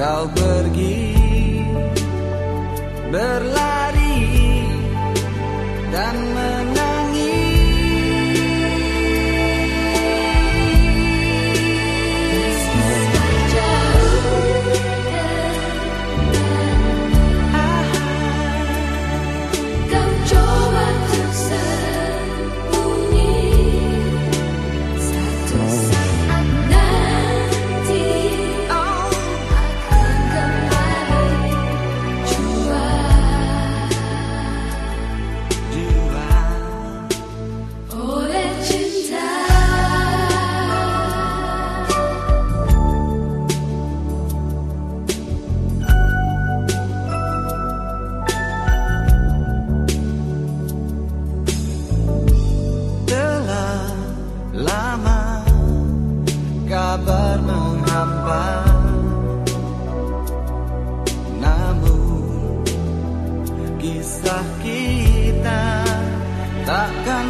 kau pergi Berlari dan menangis kisah kita. Takkan